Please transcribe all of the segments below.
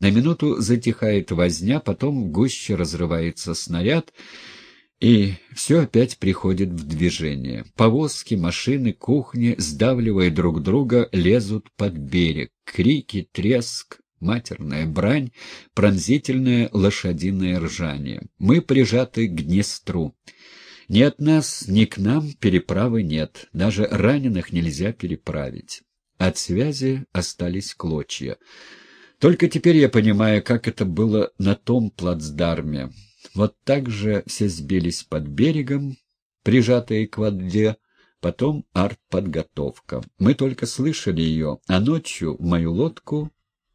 На минуту затихает возня, потом гуще разрывается снаряд, и все опять приходит в движение. Повозки, машины, кухни, сдавливая друг друга, лезут под берег. Крики, треск, матерная брань, пронзительное лошадиное ржание. Мы прижаты к Днестру. Ни от нас, ни к нам переправы нет, даже раненых нельзя переправить. От связи остались клочья. Только теперь я понимаю, как это было на том плацдарме. Вот так же все сбились под берегом, прижатые к воде, потом артподготовка. Мы только слышали ее, а ночью в мою лодку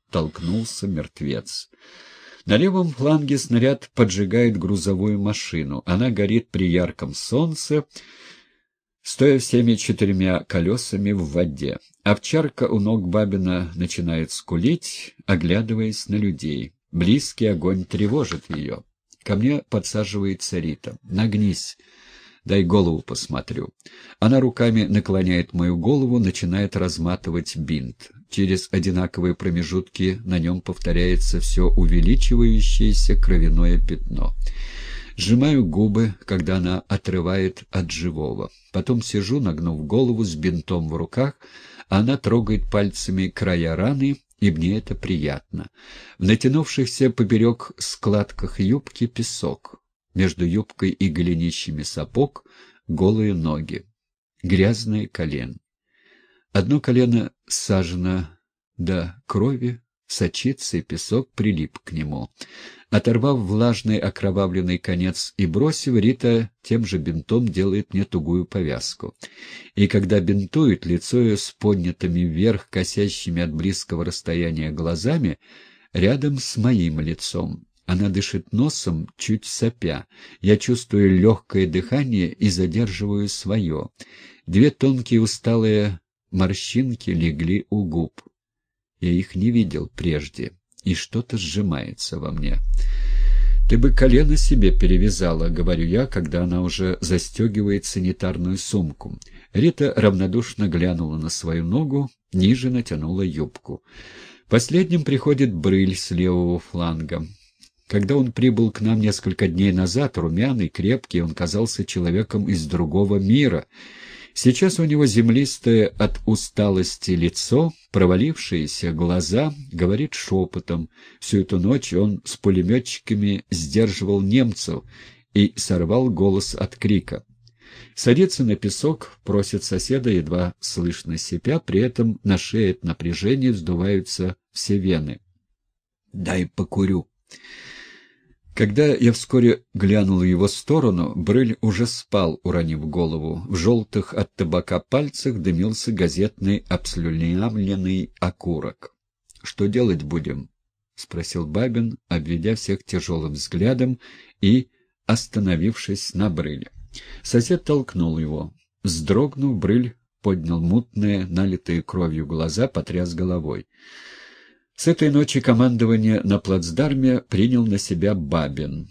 толкнулся мертвец. На левом фланге снаряд поджигает грузовую машину. Она горит при ярком солнце, стоя всеми четырьмя колесами в воде. Овчарка у ног Бабина начинает скулить, оглядываясь на людей. Близкий огонь тревожит ее. Ко мне подсаживается Рита. «Нагнись, дай голову посмотрю». Она руками наклоняет мою голову, начинает разматывать бинт. Через одинаковые промежутки на нем повторяется все увеличивающееся кровяное пятно. Сжимаю губы, когда она отрывает от живого. Потом сижу, нагнув голову с бинтом в руках, а она трогает пальцами края раны и мне это приятно. В натянувшихся поперек складках юбки песок, между юбкой и голенищами сапог голые ноги, грязные колен. Одно колено сажено до крови, сочится, и песок прилип к нему. Оторвав влажный окровавленный конец и бросив, Рита тем же бинтом делает мне тугую повязку. И когда бинтует, лицо ее с поднятыми вверх, косящими от близкого расстояния глазами, рядом с моим лицом. Она дышит носом, чуть сопя. Я чувствую легкое дыхание и задерживаю свое. Две тонкие усталые морщинки легли у губ. Я их не видел прежде, и что-то сжимается во мне. «Ты бы колено себе перевязала», — говорю я, когда она уже застегивает санитарную сумку. Рита равнодушно глянула на свою ногу, ниже натянула юбку. Последним приходит брыль с левого фланга. Когда он прибыл к нам несколько дней назад, румяный, крепкий, он казался человеком из другого мира — Сейчас у него землистое от усталости лицо, провалившиеся глаза, говорит шепотом. Всю эту ночь он с пулеметчиками сдерживал немцев и сорвал голос от крика. Садится на песок, просит соседа, едва слышно сипя, при этом на шее от напряжения вздуваются все вены. «Дай покурю». Когда я вскоре глянул в его сторону, Брыль уже спал, уронив голову. В желтых от табака пальцах дымился газетный обслюнявленный окурок. «Что делать будем?» — спросил Бабин, обведя всех тяжелым взглядом и остановившись на Брыле. Сосед толкнул его. Вздрогнув, Брыль поднял мутные, налитые кровью глаза, потряс головой. С этой ночи командование на плацдарме принял на себя Бабин.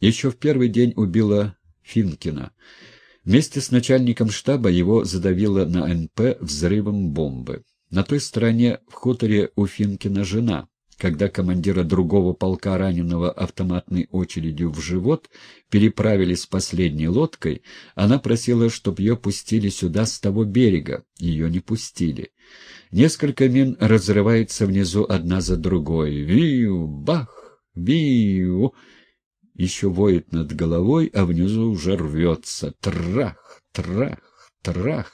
Еще в первый день убило Финкина. Вместе с начальником штаба его задавило на НП взрывом бомбы. На той стороне в хуторе у Финкина жена. Когда командира другого полка, раненого автоматной очередью в живот, переправили с последней лодкой, она просила, чтобы ее пустили сюда с того берега. Ее не пустили. Несколько мин разрывается внизу одна за другой. Виу, бах, виу. Еще воет над головой, а внизу уже рвется. Трах, трах, трах.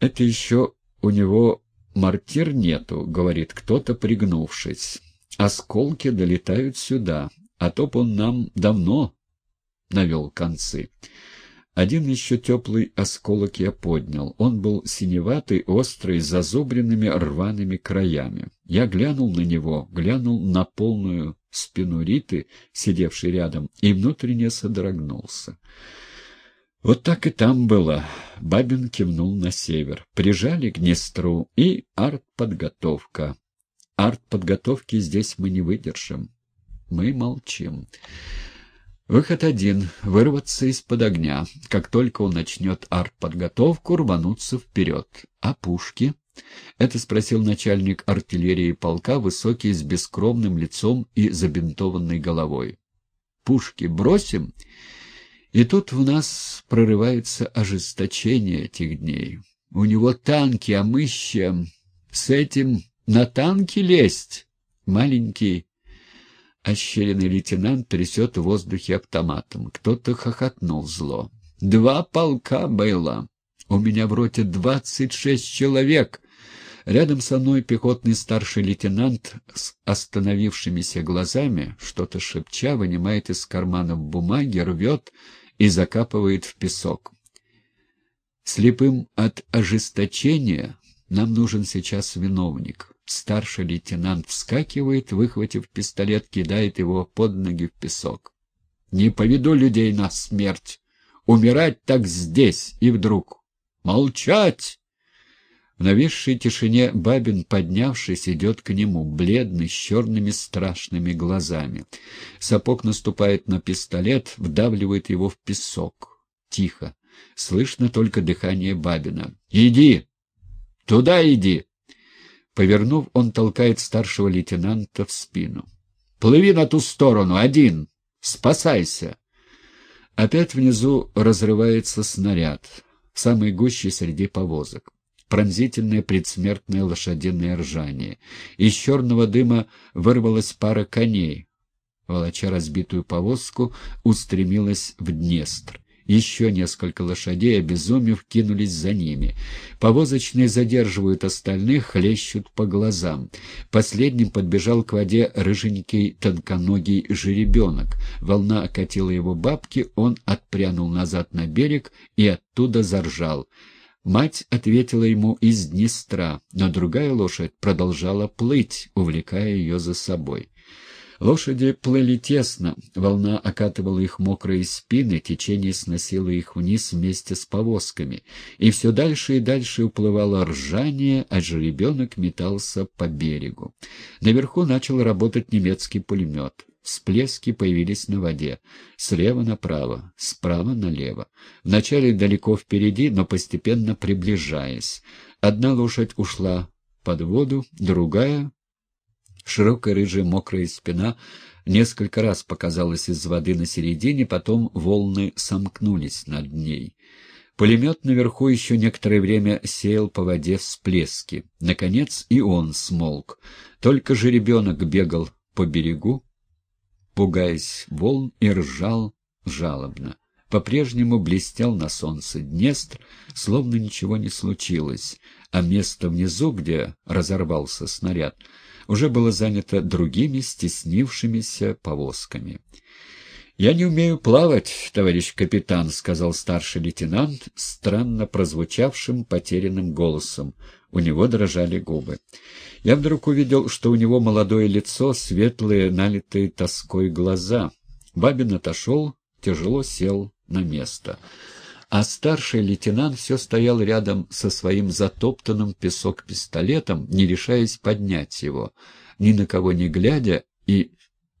Это еще у него мортир нету, говорит кто-то, пригнувшись. Осколки долетают сюда, а то б он нам давно навел концы. Один еще теплый осколок я поднял. Он был синеватый, острый, с зазубренными рваными краями. Я глянул на него, глянул на полную спину Риты, сидевшей рядом, и внутренне содрогнулся. Вот так и там было. Бабин кивнул на север. Прижали к Днестру и артподготовка. Артподготовки здесь мы не выдержим. Мы молчим. Выход один — вырваться из-под огня. Как только он начнет артподготовку, рвануться вперед. А пушки? Это спросил начальник артиллерии полка, высокий, с бескровным лицом и забинтованной головой. «Пушки бросим?» И тут в нас прорывается ожесточение этих дней. У него танки, а мы с С этим на танки лезть? Маленький ощеренный лейтенант трясет в воздухе автоматом. Кто-то хохотнул зло. «Два полка было. У меня в роте двадцать шесть человек». Рядом со мной пехотный старший лейтенант с остановившимися глазами, что-то шепча, вынимает из карманов бумаги, рвет и закапывает в песок. Слепым от ожесточения нам нужен сейчас виновник. Старший лейтенант вскакивает, выхватив пистолет, кидает его под ноги в песок. «Не поведу людей на смерть! Умирать так здесь!» И вдруг «Молчать!» Нависшей тишине Бабин, поднявшись, идет к нему, бледный, с черными страшными глазами. Сапог наступает на пистолет, вдавливает его в песок. Тихо. Слышно только дыхание Бабина. «Иди! Туда иди!» Повернув, он толкает старшего лейтенанта в спину. «Плыви на ту сторону, один! Спасайся!» Опять внизу разрывается снаряд, в самой гуще среди повозок. Пронзительное предсмертное лошадиное ржание. Из черного дыма вырвалась пара коней. Волоча разбитую повозку, устремилась в Днестр. Еще несколько лошадей, обезумев, кинулись за ними. Повозочные задерживают остальных, хлещут по глазам. Последним подбежал к воде рыженький тонконогий жеребенок. Волна окатила его бабки, он отпрянул назад на берег и оттуда заржал. Мать ответила ему из Днестра, но другая лошадь продолжала плыть, увлекая ее за собой. Лошади плыли тесно, волна окатывала их мокрые спины, течение сносило их вниз вместе с повозками, и все дальше и дальше уплывало ржание, а жеребенок метался по берегу. Наверху начал работать немецкий пулемет. Всплески появились на воде. Слева направо, справа налево. Вначале далеко впереди, но постепенно приближаясь. Одна лошадь ушла под воду, другая Широкая рыжая мокрая спина несколько раз показалась из воды на середине, потом волны сомкнулись над ней. Пулемет наверху еще некоторое время сеял по воде всплески. Наконец и он смолк. Только же ребенок бегал по берегу, пугаясь волн, и ржал жалобно. По-прежнему блестел на солнце Днестр, словно ничего не случилось, а место внизу, где разорвался снаряд, уже было занято другими стеснившимися повозками. «Я не умею плавать, товарищ капитан», — сказал старший лейтенант странно прозвучавшим потерянным голосом. У него дрожали губы. Я вдруг увидел, что у него молодое лицо, светлые, налитые тоской глаза. Бабин отошел, тяжело сел на место а старший лейтенант все стоял рядом со своим затоптанным песок пистолетом, не решаясь поднять его, ни на кого не глядя, и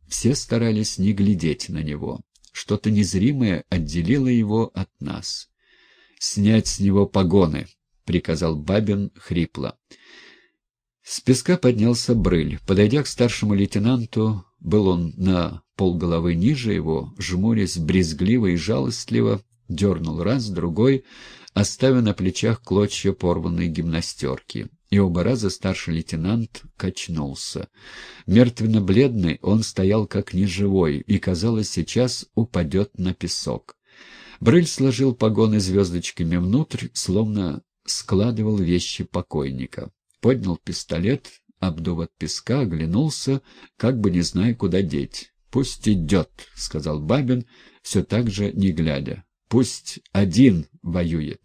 все старались не глядеть на него. Что-то незримое отделило его от нас. «Снять с него погоны», — приказал Бабин хрипло. С песка поднялся брыль. Подойдя к старшему лейтенанту, был он на полголовы ниже его, жмурясь брезгливо и жалостливо, дернул раз, другой, оставив на плечах клочья порванной гимнастерки. И оба раза старший лейтенант качнулся. Мертвенно-бледный он стоял как неживой и, казалось, сейчас упадет на песок. Брыль сложил погоны звездочками внутрь, словно складывал вещи покойника. Поднял пистолет, обдув от песка, оглянулся, как бы не зная, куда деть. «Пусть идет», — сказал Бабин, все так же не глядя. Пусть один воюет.